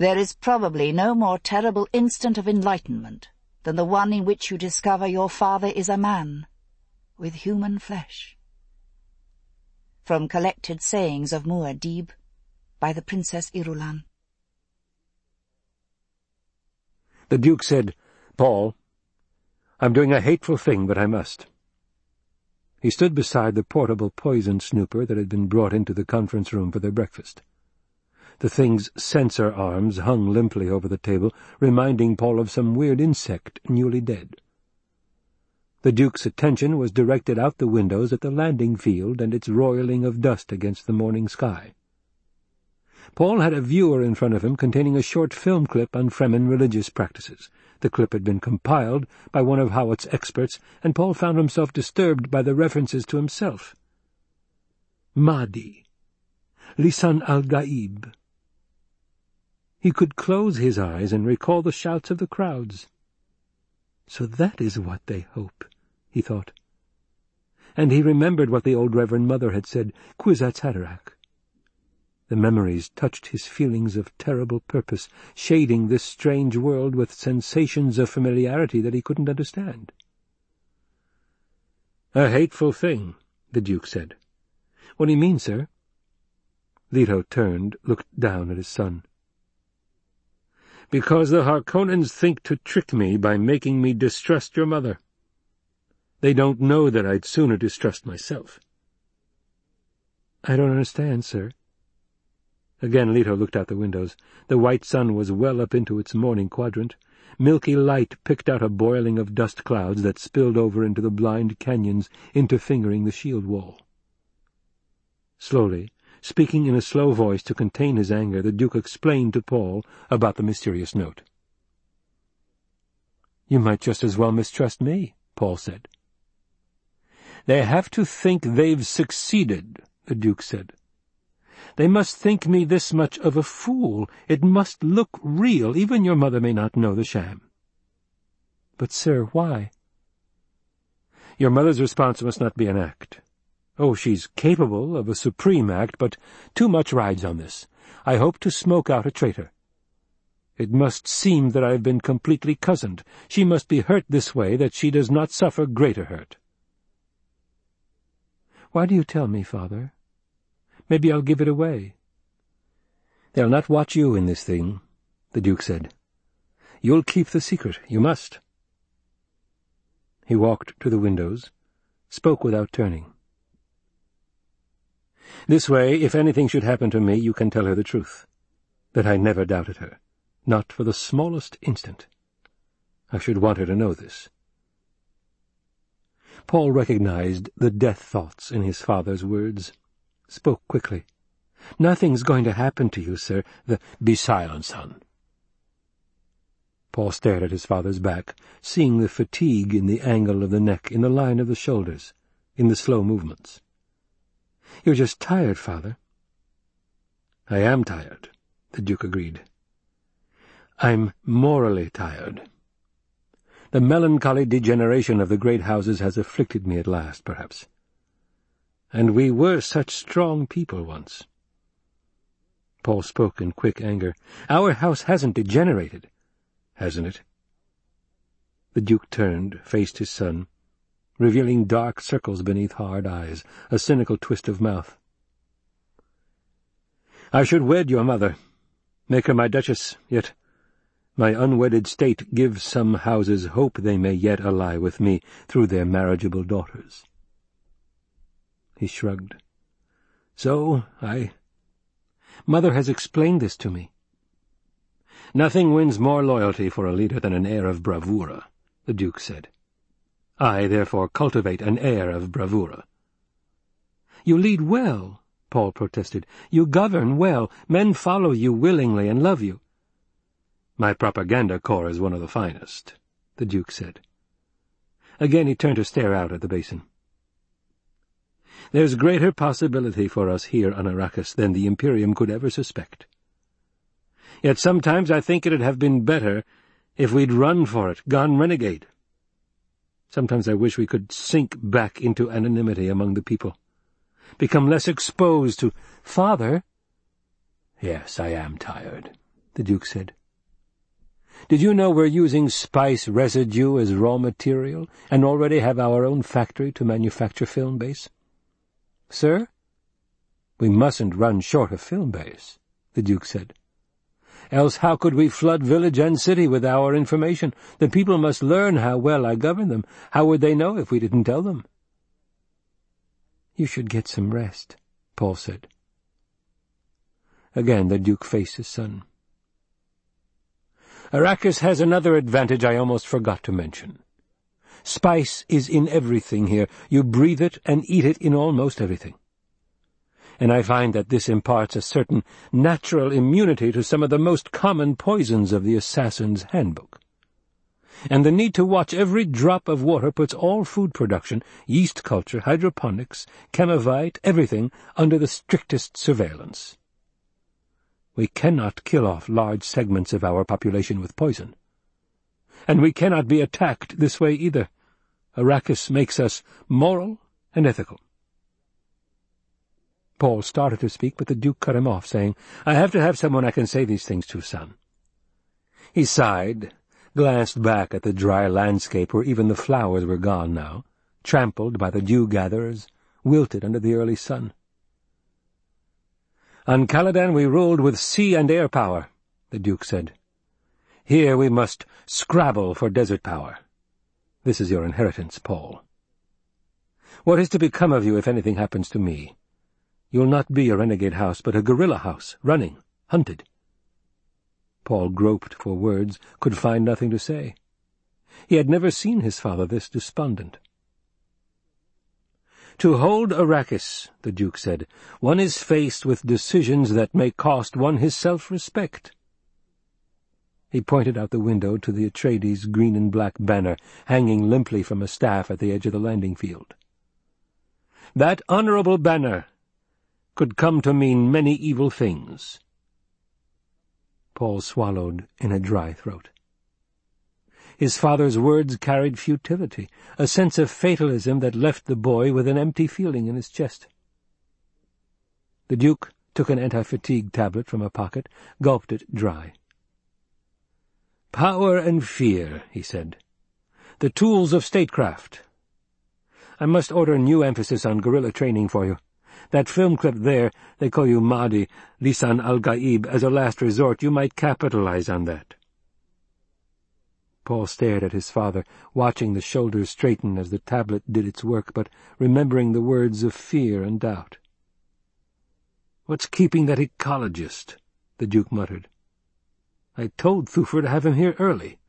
There is probably no more terrible instant of enlightenment than the one in which you discover your father is a man, with human flesh. From Collected Sayings of Muad'Dib, by the Princess Irulan. The Duke said, Paul, I'm doing a hateful thing, but I must. He stood beside the portable poison snooper that had been brought into the conference room for their breakfast. The thing's sensor arms hung limply over the table, reminding Paul of some weird insect newly dead. The Duke's attention was directed out the windows at the landing field and its roiling of dust against the morning sky. Paul had a viewer in front of him containing a short film clip on Fremen religious practices. The clip had been compiled by one of Hawat's experts, and Paul found himself disturbed by the references to himself. Mahdi. Lisan al-Gaib. He could close his eyes and recall the shouts of the crowds. So that is what they hope, he thought. And he remembered what the old Reverend Mother had said, Kwisatz Haderach. The memories touched his feelings of terrible purpose, shading this strange world with sensations of familiarity that he couldn't understand. "'A hateful thing,' the Duke said. "'What do you mean, sir?' Leto turned, looked down at his son because the Harkonnens think to trick me by making me distrust your mother. They don't know that I'd sooner distrust myself. I don't understand, sir. Again Leto looked out the windows. The white sun was well up into its morning quadrant. Milky light picked out a boiling of dust clouds that spilled over into the blind canyons, interfingering the shield wall. Slowly, Speaking in a slow voice to contain his anger, the Duke explained to Paul about the mysterious note. "'You might just as well mistrust me,' Paul said. "'They have to think they've succeeded,' the Duke said. "'They must think me this much of a fool. It must look real. Even your mother may not know the sham.' "'But, sir, why?' "'Your mother's response must not be an act. Oh, she's capable of a supreme act, but too much rides on this. I hope to smoke out a traitor. It must seem that I have been completely cozened. She must be hurt this way that she does not suffer greater hurt. Why do you tell me, father? Maybe I'll give it away. They'll not watch you in this thing, the Duke said. You'll keep the secret. You must. He walked to the windows, spoke without turning. This way, if anything should happen to me, you can tell her the truth. That I never doubted her. Not for the smallest instant. I should want her to know this. Paul recognized the death thoughts in his father's words. Spoke quickly. "'Nothing's going to happen to you, sir. The—' "'Be silent, son.' Paul stared at his father's back, seeing the fatigue in the angle of the neck, in the line of the shoulders, in the slow movements. You're just tired, father. I am tired, the Duke agreed. I'm morally tired. The melancholy degeneration of the great houses has afflicted me at last, perhaps. And we were such strong people once. Paul spoke in quick anger. Our house hasn't degenerated, hasn't it? The Duke turned, faced his son, revealing dark circles beneath hard eyes, a cynical twist of mouth. I should wed your mother, make her my duchess, yet my unwedded state gives some houses hope they may yet ally with me through their marriageable daughters. He shrugged. So I... Mother has explained this to me. Nothing wins more loyalty for a leader than an air of bravura, the Duke said. I, therefore, cultivate an air of bravura. You lead well, Paul protested. You govern well. Men follow you willingly and love you. My propaganda corps is one of the finest, the Duke said. Again he turned to stare out at the basin. There's greater possibility for us here on Arrakis than the Imperium could ever suspect. Yet sometimes I think it'd have been better if we'd run for it, gone renegade. Sometimes I wish we could sink back into anonymity among the people. Become less exposed to— Father? Yes, I am tired. the Duke said. Did you know we're using spice residue as raw material, and already have our own factory to manufacture film base? Sir? We mustn't run short of film base, the Duke said. Else how could we flood village and city with our information? The people must learn how well I govern them. How would they know if we didn't tell them? You should get some rest, Paul said. Again the Duke faced his son. Arrakis has another advantage I almost forgot to mention. Spice is in everything here. You breathe it and eat it in almost everything. And I find that this imparts a certain natural immunity to some of the most common poisons of the Assassin's Handbook. And the need to watch every drop of water puts all food production, yeast culture, hydroponics, chemavit, everything, under the strictest surveillance. We cannot kill off large segments of our population with poison. And we cannot be attacked this way either. Arrakis makes us moral and ethical. Paul started to speak, but the Duke cut him off, saying, I have to have someone I can say these things to, son. He sighed, glanced back at the dry landscape where even the flowers were gone now, trampled by the dew-gatherers, wilted under the early sun. On Caladan we ruled with sea and air power, the Duke said. Here we must scrabble for desert power. This is your inheritance, Paul. What is to become of you if anything happens to me? You'll not be a renegade house, but a guerrilla house, running, hunted. Paul groped for words, could find nothing to say. He had never seen his father this despondent. To hold Arrakis, the Duke said, one is faced with decisions that may cost one his self-respect. He pointed out the window to the Atreides green and black banner hanging limply from a staff at the edge of the landing field. That honorable banner could come to mean many evil things. Paul swallowed in a dry throat. His father's words carried futility, a sense of fatalism that left the boy with an empty feeling in his chest. The Duke took an anti-fatigue tablet from a pocket, gulped it dry. "'Power and fear,' he said. "'The tools of statecraft. I must order new emphasis on guerrilla training for you. That film clip there, they call you Mahdi, Lisan al-Gaib, as a last resort. You might capitalize on that.' Paul stared at his father, watching the shoulders straighten as the tablet did its work, but remembering the words of fear and doubt. "'What's keeping that ecologist?' the Duke muttered. "'I told Thufir to have him here early.'